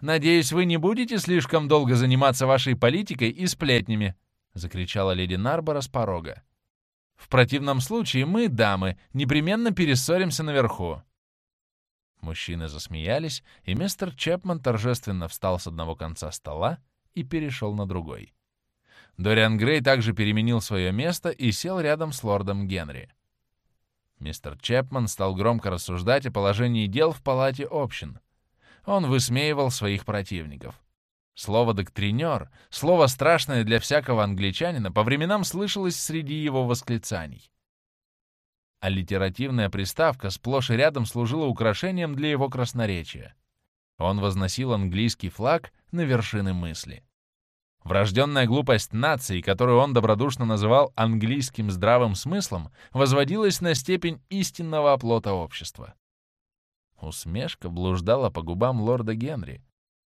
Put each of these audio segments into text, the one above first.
Надеюсь, вы не будете слишком долго заниматься вашей политикой и сплетнями», — закричала леди Нарбора с порога. «В противном случае мы, дамы, непременно перессоримся наверху». Мужчины засмеялись, и мистер Чепман торжественно встал с одного конца стола и перешел на другой. Дориан Грей также переменил свое место и сел рядом с лордом Генри. Мистер Чепман стал громко рассуждать о положении дел в палате общин — он высмеивал своих противников. Слово «доктринер», слово страшное для всякого англичанина, по временам слышалось среди его восклицаний. А литеративная приставка сплошь и рядом служила украшением для его красноречия. Он возносил английский флаг на вершины мысли. Врожденная глупость нации, которую он добродушно называл английским здравым смыслом, возводилась на степень истинного оплота общества. Усмешка блуждала по губам лорда Генри.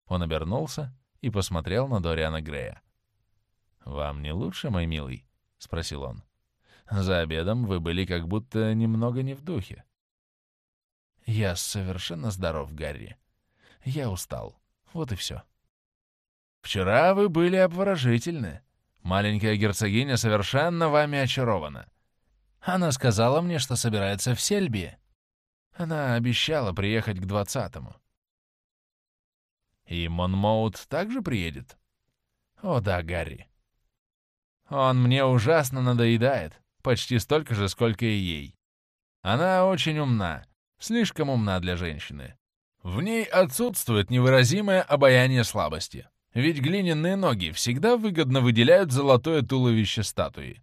Он обернулся и посмотрел на Дориана Грея. «Вам не лучше, мой милый?» — спросил он. «За обедом вы были как будто немного не в духе». «Я совершенно здоров, Гарри. Я устал. Вот и все». «Вчера вы были обворожительны. Маленькая герцогиня совершенно вами очарована. Она сказала мне, что собирается в Сельби. Она обещала приехать к двадцатому. И Монмоут также приедет? О да, Гарри. Он мне ужасно надоедает, почти столько же, сколько и ей. Она очень умна, слишком умна для женщины. В ней отсутствует невыразимое обаяние слабости, ведь глиняные ноги всегда выгодно выделяют золотое туловище статуи.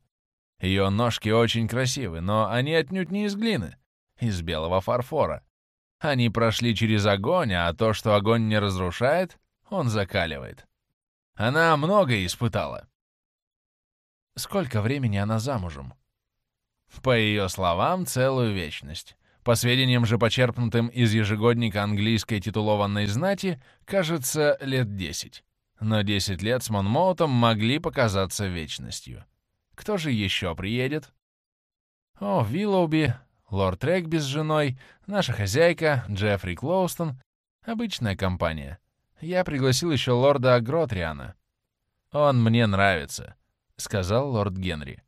Ее ножки очень красивы, но они отнюдь не из глины, из белого фарфора. Они прошли через огонь, а то, что огонь не разрушает, он закаливает. Она многое испытала. Сколько времени она замужем? По ее словам, целую вечность. По сведениям же, почерпнутым из ежегодника английской титулованной знати, кажется, лет десять. Но десять лет с Монмоутом могли показаться вечностью. Кто же еще приедет? О, Виллоуби, Лорд Регби с женой, наша хозяйка, Джеффри Клоустон. Обычная компания. Я пригласил еще лорда Агротриана. «Он мне нравится», — сказал лорд Генри.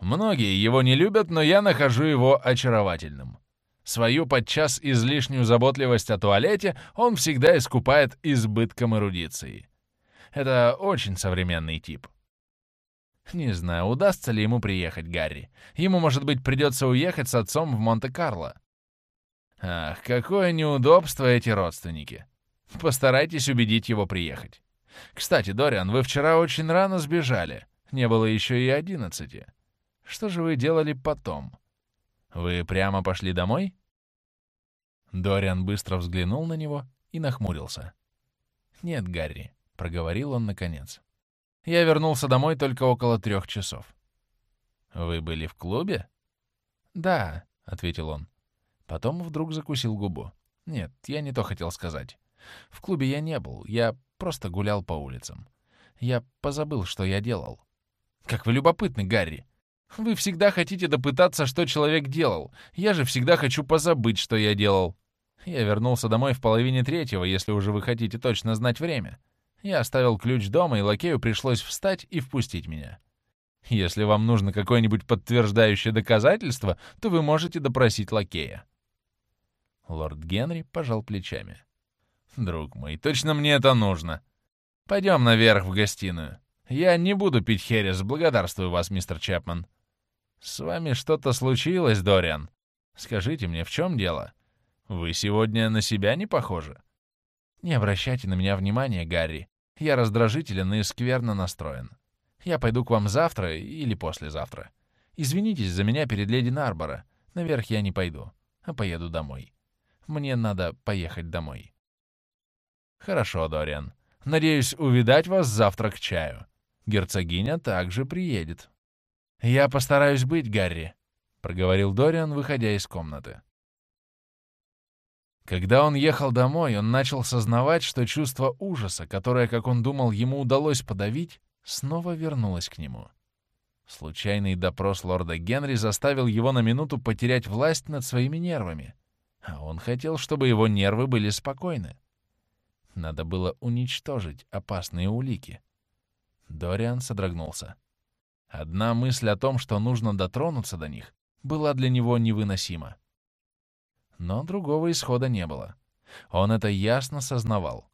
«Многие его не любят, но я нахожу его очаровательным. Свою подчас излишнюю заботливость о туалете он всегда искупает избытком эрудиции. Это очень современный тип. Не знаю, удастся ли ему приехать, Гарри. Ему, может быть, придется уехать с отцом в Монте-Карло. Ах, какое неудобство эти родственники. Постарайтесь убедить его приехать. Кстати, Дориан, вы вчера очень рано сбежали. Не было еще и одиннадцати. Что же вы делали потом? Вы прямо пошли домой? Дориан быстро взглянул на него и нахмурился. «Нет, Гарри», — проговорил он наконец. Я вернулся домой только около трех часов. «Вы были в клубе?» «Да», — ответил он. Потом вдруг закусил губу. «Нет, я не то хотел сказать. В клубе я не был, я просто гулял по улицам. Я позабыл, что я делал». «Как вы любопытны, Гарри! Вы всегда хотите допытаться, что человек делал. Я же всегда хочу позабыть, что я делал. Я вернулся домой в половине третьего, если уже вы хотите точно знать время. Я оставил ключ дома, и лакею пришлось встать и впустить меня. Если вам нужно какое-нибудь подтверждающее доказательство, то вы можете допросить лакея». Лорд Генри пожал плечами. «Друг мой, точно мне это нужно. Пойдем наверх в гостиную. Я не буду пить херес, благодарствую вас, мистер Чапман. С вами что-то случилось, Дориан? Скажите мне, в чем дело? Вы сегодня на себя не похожи?» «Не обращайте на меня внимания, Гарри. Я раздражителен и скверно настроен. Я пойду к вам завтра или послезавтра. Извинитесь за меня перед леди Нарбора. Наверх я не пойду, а поеду домой. Мне надо поехать домой». «Хорошо, Дориан. Надеюсь увидать вас завтра к чаю. Герцогиня также приедет». «Я постараюсь быть, Гарри», — проговорил Дориан, выходя из комнаты. Когда он ехал домой, он начал сознавать, что чувство ужаса, которое, как он думал, ему удалось подавить, снова вернулось к нему. Случайный допрос лорда Генри заставил его на минуту потерять власть над своими нервами, а он хотел, чтобы его нервы были спокойны. Надо было уничтожить опасные улики. Дориан содрогнулся. Одна мысль о том, что нужно дотронуться до них, была для него невыносима. Но другого исхода не было. Он это ясно сознавал.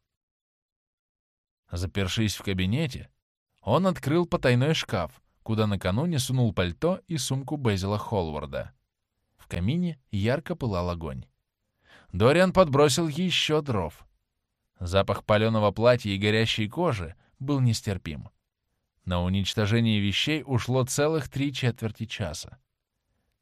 Запершись в кабинете, он открыл потайной шкаф, куда накануне сунул пальто и сумку Безила Холварда. В камине ярко пылал огонь. Дориан подбросил еще дров. Запах паленого платья и горящей кожи был нестерпим. На уничтожение вещей ушло целых три четверти часа.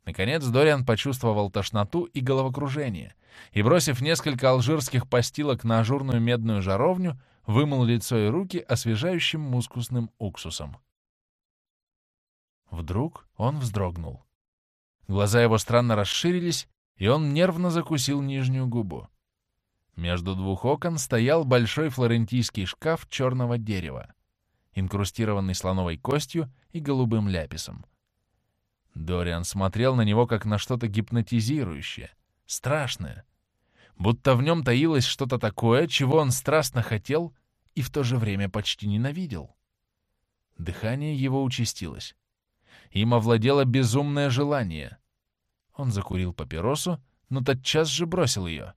Наконец Дориан почувствовал тошноту и головокружение, и, бросив несколько алжирских постилок на ажурную медную жаровню, вымыл лицо и руки освежающим мускусным уксусом. Вдруг он вздрогнул. Глаза его странно расширились, и он нервно закусил нижнюю губу. Между двух окон стоял большой флорентийский шкаф черного дерева, инкрустированный слоновой костью и голубым ляписом. Дориан смотрел на него как на что-то гипнотизирующее, страшное, будто в нем таилось что-то такое, чего он страстно хотел и в то же время почти ненавидел. Дыхание его участилось. Им овладело безумное желание. Он закурил папиросу, но тотчас же бросил ее.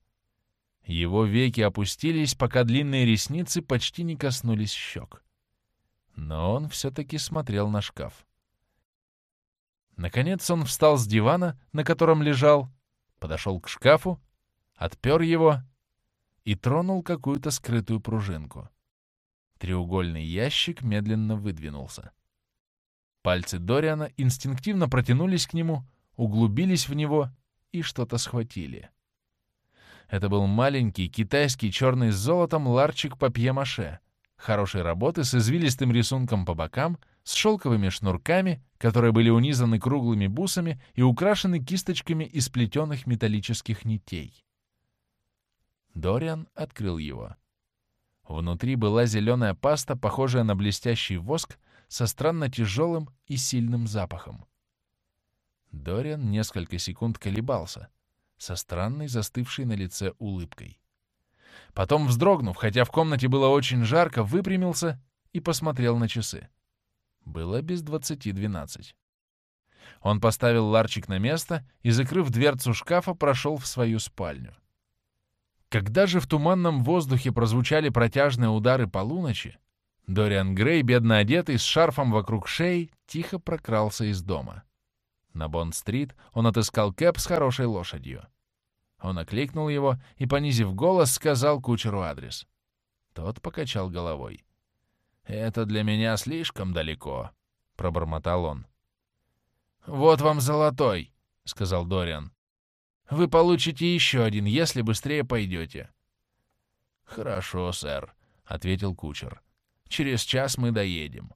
Его веки опустились, пока длинные ресницы почти не коснулись щек. Но он все-таки смотрел на шкаф. Наконец он встал с дивана, на котором лежал, подошел к шкафу, отпер его и тронул какую-то скрытую пружинку. Треугольный ящик медленно выдвинулся. Пальцы Дориана инстинктивно протянулись к нему, углубились в него и что-то схватили. Это был маленький китайский черный с золотом ларчик папье-маше, хорошей работы с извилистым рисунком по бокам, с шелковыми шнурками, которые были унизаны круглыми бусами и украшены кисточками из плетеных металлических нитей. Дориан открыл его. Внутри была зеленая паста, похожая на блестящий воск, со странно тяжелым и сильным запахом. Дориан несколько секунд колебался, со странной застывшей на лице улыбкой. Потом, вздрогнув, хотя в комнате было очень жарко, выпрямился и посмотрел на часы. Было без двадцати двенадцать. Он поставил ларчик на место и, закрыв дверцу шкафа, прошел в свою спальню. Когда же в туманном воздухе прозвучали протяжные удары полуночи, Дориан Грей, бедно одетый, с шарфом вокруг шеи, тихо прокрался из дома. На Бонд-стрит он отыскал кэп с хорошей лошадью. Он окликнул его и, понизив голос, сказал кучеру адрес. Тот покачал головой. «Это для меня слишком далеко», — пробормотал он. «Вот вам золотой», — сказал Дориан. «Вы получите еще один, если быстрее пойдете». «Хорошо, сэр», — ответил кучер. Через час мы доедем».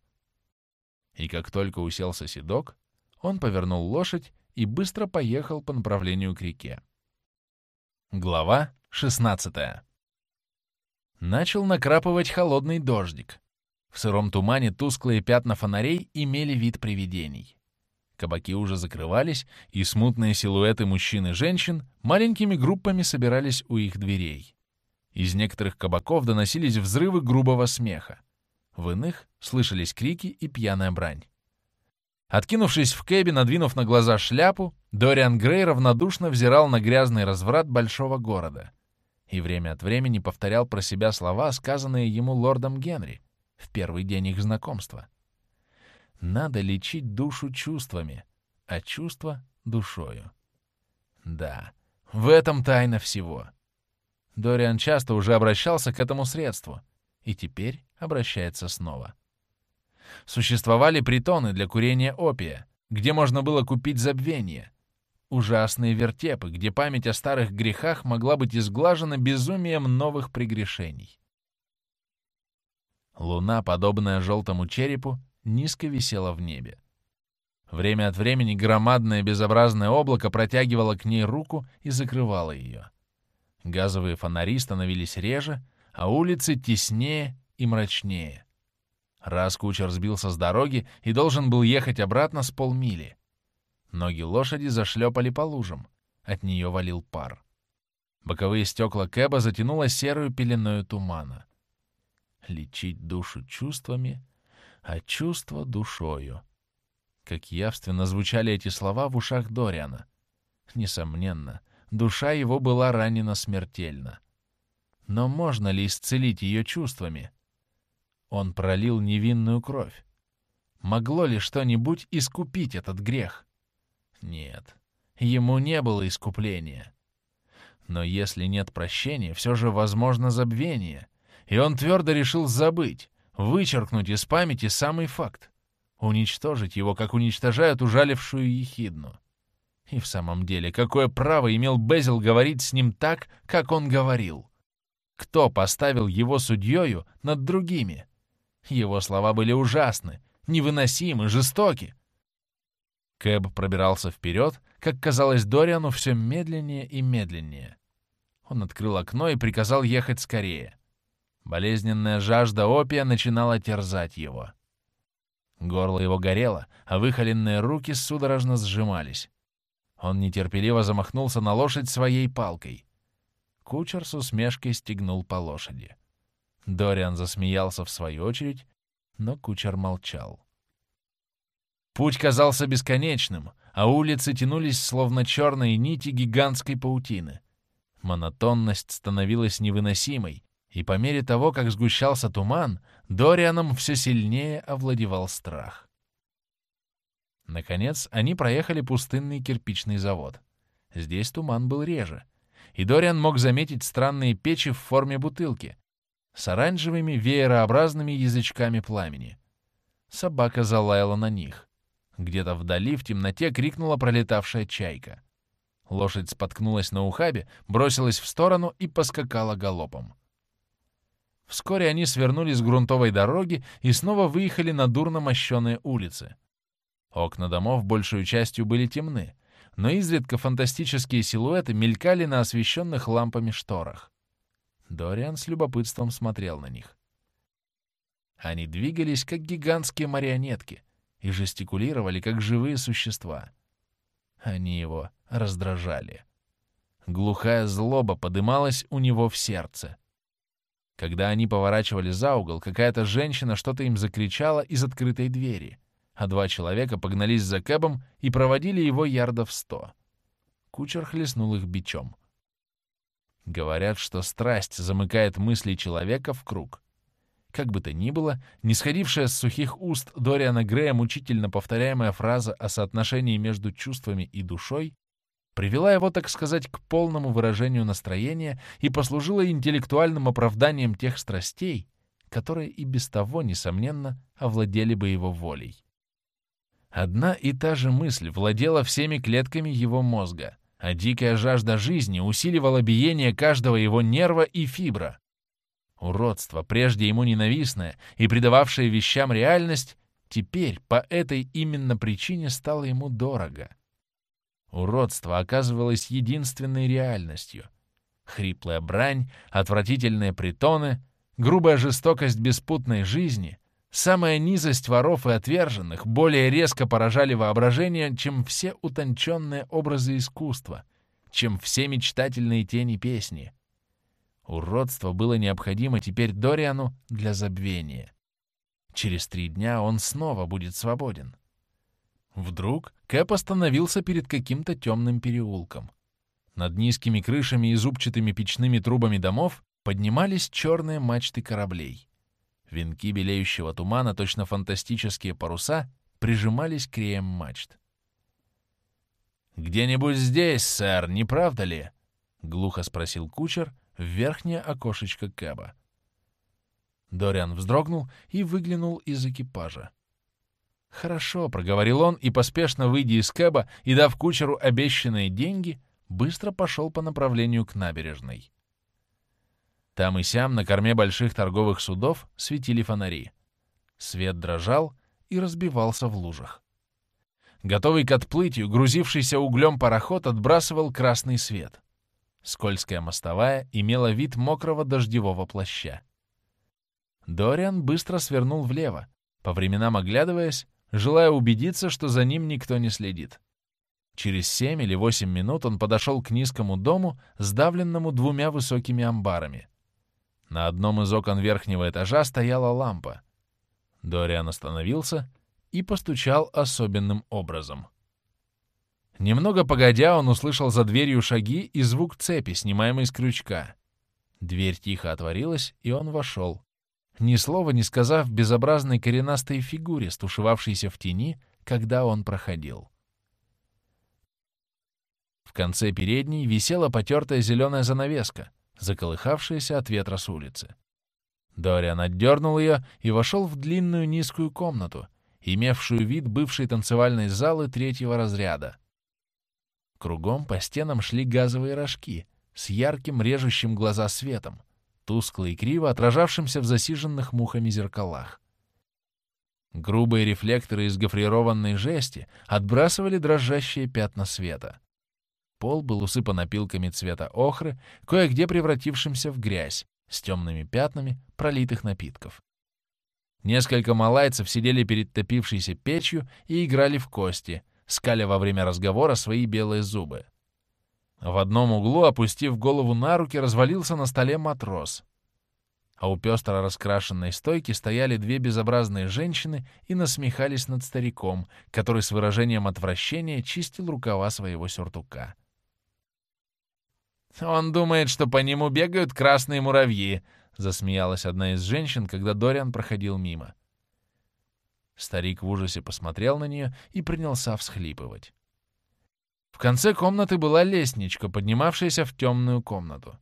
И как только уселся седок, он повернул лошадь и быстро поехал по направлению к реке. Глава 16 Начал накрапывать холодный дождик. В сыром тумане тусклые пятна фонарей имели вид привидений. Кабаки уже закрывались, и смутные силуэты мужчин и женщин маленькими группами собирались у их дверей. Из некоторых кабаков доносились взрывы грубого смеха. В иных слышались крики и пьяная брань. Откинувшись в кэбе, надвинув на глаза шляпу, Дориан Грей равнодушно взирал на грязный разврат большого города и время от времени повторял про себя слова, сказанные ему лордом Генри в первый день их знакомства. Надо лечить душу чувствами, а чувства — душою. Да, в этом тайна всего. Дориан часто уже обращался к этому средству, и теперь обращается снова. Существовали притоны для курения опия, где можно было купить забвение. Ужасные вертепы, где память о старых грехах могла быть изглажена безумием новых прегрешений. Луна, подобная желтому черепу, низко висела в небе. Время от времени громадное безобразное облако протягивало к ней руку и закрывало ее. Газовые фонари становились реже, а улицы теснее и мрачнее. Раз кучер сбился с дороги и должен был ехать обратно с полмили. Ноги лошади зашлепали по лужам, от нее валил пар. Боковые стекла Кэба затянуло серую пеленою тумана. Лечить душу чувствами, а чувство душою. Как явственно звучали эти слова в ушах Дориана. Несомненно, душа его была ранена смертельно. Но можно ли исцелить ее чувствами? Он пролил невинную кровь. Могло ли что-нибудь искупить этот грех? Нет, ему не было искупления. Но если нет прощения, все же возможно забвение, и он твердо решил забыть, вычеркнуть из памяти самый факт, уничтожить его, как уничтожают ужалившую ехидну. И в самом деле, какое право имел Безил говорить с ним так, как он говорил? Кто поставил его судьёю над другими? Его слова были ужасны, невыносимы, жестоки. Кэб пробирался вперед, как казалось Дориану, все медленнее и медленнее. Он открыл окно и приказал ехать скорее. Болезненная жажда опия начинала терзать его. Горло его горело, а выхоленные руки судорожно сжимались. Он нетерпеливо замахнулся на лошадь своей палкой. Кучер с усмешкой стегнул по лошади. Дориан засмеялся в свою очередь, но кучер молчал. Путь казался бесконечным, а улицы тянулись словно черные нити гигантской паутины. Монотонность становилась невыносимой, и по мере того, как сгущался туман, Дорианом все сильнее овладевал страх. Наконец, они проехали пустынный кирпичный завод. Здесь туман был реже, и Дориан мог заметить странные печи в форме бутылки с оранжевыми веерообразными язычками пламени. Собака залаяла на них. Где-то вдали в темноте крикнула пролетавшая чайка. Лошадь споткнулась на ухабе, бросилась в сторону и поскакала галопом. Вскоре они свернули с грунтовой дороги и снова выехали на дурно мощенные улицы. Окна домов большую частью были темны, но изредка фантастические силуэты мелькали на освещенных лампами шторах. Дориан с любопытством смотрел на них. Они двигались, как гигантские марионетки, и жестикулировали, как живые существа. Они его раздражали. Глухая злоба подымалась у него в сердце. Когда они поворачивали за угол, какая-то женщина что-то им закричала из открытой двери, а два человека погнались за Кэбом и проводили его ярдов сто. Кучер хлестнул их бичом. Говорят, что страсть замыкает мысли человека в круг. Как бы то ни было, нисходившая с сухих уст Дориана Грея мучительно повторяемая фраза о соотношении между чувствами и душой привела его, так сказать, к полному выражению настроения и послужила интеллектуальным оправданием тех страстей, которые и без того, несомненно, овладели бы его волей. Одна и та же мысль владела всеми клетками его мозга, а дикая жажда жизни усиливала биение каждого его нерва и фибра. Уродство, прежде ему ненавистное и придававшее вещам реальность, теперь по этой именно причине стало ему дорого — Уродство оказывалось единственной реальностью. Хриплая брань, отвратительные притоны, грубая жестокость беспутной жизни, самая низость воров и отверженных более резко поражали воображение, чем все утонченные образы искусства, чем все мечтательные тени песни. Уродство было необходимо теперь Дориану для забвения. Через три дня он снова будет свободен. Вдруг Кэп остановился перед каким-то темным переулком. Над низкими крышами и зубчатыми печными трубами домов поднимались черные мачты кораблей. Венки белеющего тумана, точно фантастические паруса, прижимались к реям мачт. «Где-нибудь здесь, сэр, не правда ли?» — глухо спросил кучер в верхнее окошечко Кэба. Дориан вздрогнул и выглянул из экипажа. «Хорошо», — проговорил он, и, поспешно выйдя из кэба и дав кучеру обещанные деньги, быстро пошел по направлению к набережной. Там и сям на корме больших торговых судов светили фонари. Свет дрожал и разбивался в лужах. Готовый к отплытию, грузившийся углем пароход отбрасывал красный свет. Скользкая мостовая имела вид мокрого дождевого плаща. Дориан быстро свернул влево, по временам оглядываясь, желая убедиться, что за ним никто не следит. Через семь или восемь минут он подошел к низкому дому, сдавленному двумя высокими амбарами. На одном из окон верхнего этажа стояла лампа. Дориан остановился и постучал особенным образом. Немного погодя, он услышал за дверью шаги и звук цепи, снимаемой с крючка. Дверь тихо отворилась, и он вошел. Ни слова не сказав безобразной коренастой фигуре, стушевавшейся в тени, когда он проходил. В конце передней висела потертая зеленая занавеска, заколыхавшаяся от ветра с улицы. Дориан отдернул ее и вошел в длинную низкую комнату, имевшую вид бывшей танцевальной залы третьего разряда. Кругом по стенам шли газовые рожки с ярким режущим глаза светом, тускло и криво отражавшимся в засиженных мухами зеркалах. Грубые рефлекторы из гофрированной жести отбрасывали дрожащие пятна света. Пол был усыпан опилками цвета охры, кое-где превратившимся в грязь, с темными пятнами пролитых напитков. Несколько малайцев сидели перед топившейся печью и играли в кости, скаля во время разговора свои белые зубы. В одном углу, опустив голову на руки, развалился на столе матрос. А у пестро раскрашенной стойки стояли две безобразные женщины и насмехались над стариком, который с выражением отвращения чистил рукава своего сюртука. «Он думает, что по нему бегают красные муравьи», — засмеялась одна из женщин, когда Дориан проходил мимо. Старик в ужасе посмотрел на нее и принялся всхлипывать. В конце комнаты была лестничка, поднимавшаяся в темную комнату.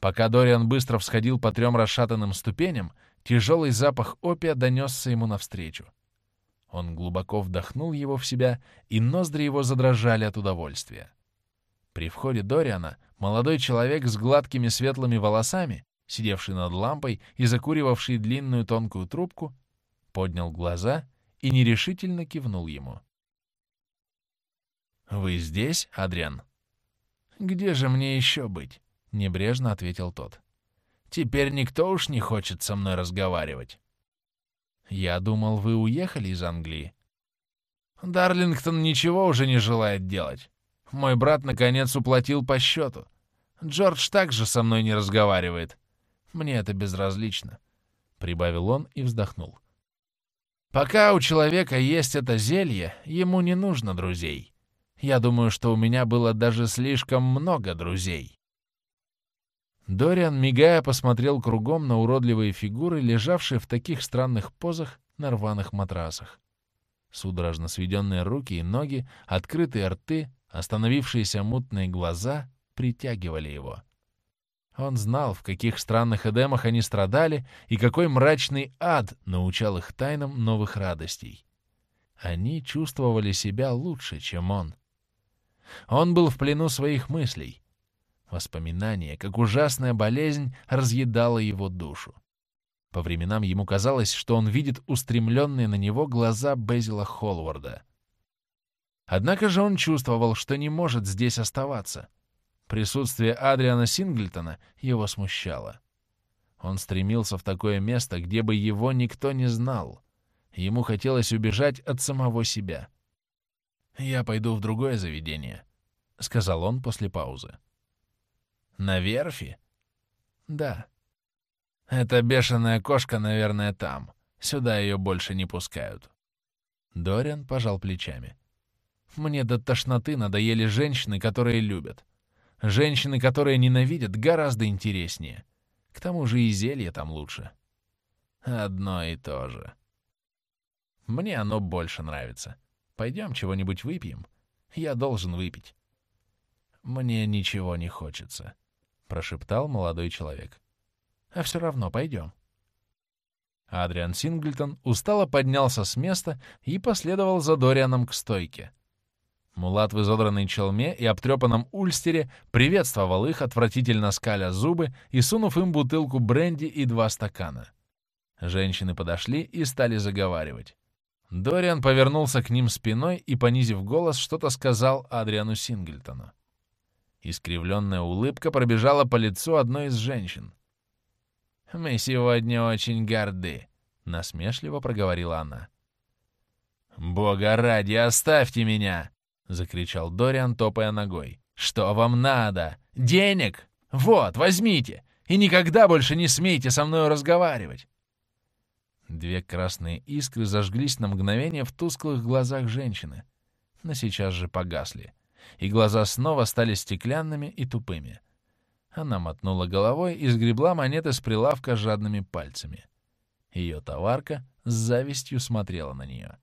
Пока Дориан быстро всходил по трем расшатанным ступеням, тяжелый запах опия донесся ему навстречу. Он глубоко вдохнул его в себя, и ноздри его задрожали от удовольствия. При входе Дориана молодой человек с гладкими светлыми волосами, сидевший над лампой и закуривавший длинную тонкую трубку, поднял глаза и нерешительно кивнул ему. «Вы здесь, Адриан?» «Где же мне еще быть?» — небрежно ответил тот. «Теперь никто уж не хочет со мной разговаривать». «Я думал, вы уехали из Англии». «Дарлингтон ничего уже не желает делать. Мой брат, наконец, уплатил по счету. Джордж также со мной не разговаривает. Мне это безразлично», — прибавил он и вздохнул. Пока у человека есть это зелье, ему не нужно друзей. Я думаю, что у меня было даже слишком много друзей. Дориан, мигая, посмотрел кругом на уродливые фигуры, лежавшие в таких странных позах на рваных матрасах. Судорожно сведенные руки и ноги, открытые рты, остановившиеся мутные глаза притягивали его. Он знал, в каких странных эдемах они страдали и какой мрачный ад научал их тайнам новых радостей. Они чувствовали себя лучше, чем он. Он был в плену своих мыслей. Воспоминание, как ужасная болезнь, разъедало его душу. По временам ему казалось, что он видит устремленные на него глаза Безила Холварда. Однако же он чувствовал, что не может здесь оставаться — Присутствие Адриана Синглтона его смущало. Он стремился в такое место, где бы его никто не знал. Ему хотелось убежать от самого себя. «Я пойду в другое заведение», — сказал он после паузы. «На верфи?» «Да». «Эта бешеная кошка, наверное, там. Сюда ее больше не пускают». Дориан пожал плечами. «Мне до тошноты надоели женщины, которые любят. Женщины, которые ненавидят, гораздо интереснее. К тому же и зелье там лучше. Одно и то же. Мне оно больше нравится. Пойдем чего-нибудь выпьем. Я должен выпить. Мне ничего не хочется, — прошептал молодой человек. А все равно пойдем. Адриан Синглтон устало поднялся с места и последовал за Дорианом к стойке. Мулат в изодранной челме и обтрепанном ульстере приветствовал их, отвратительно скаля зубы и сунув им бутылку бренди и два стакана. Женщины подошли и стали заговаривать. Дориан повернулся к ним спиной и, понизив голос, что-то сказал Адриану Синглтону. Искривленная улыбка пробежала по лицу одной из женщин. «Мы сегодня очень горды», — насмешливо проговорила она. «Бога ради, оставьте меня!» — закричал Дориан, топая ногой. «Что вам надо? Денег? Вот, возьмите! И никогда больше не смейте со мной разговаривать!» Две красные искры зажглись на мгновение в тусклых глазах женщины, но сейчас же погасли, и глаза снова стали стеклянными и тупыми. Она мотнула головой и сгребла монеты с прилавка жадными пальцами. Ее товарка с завистью смотрела на нее.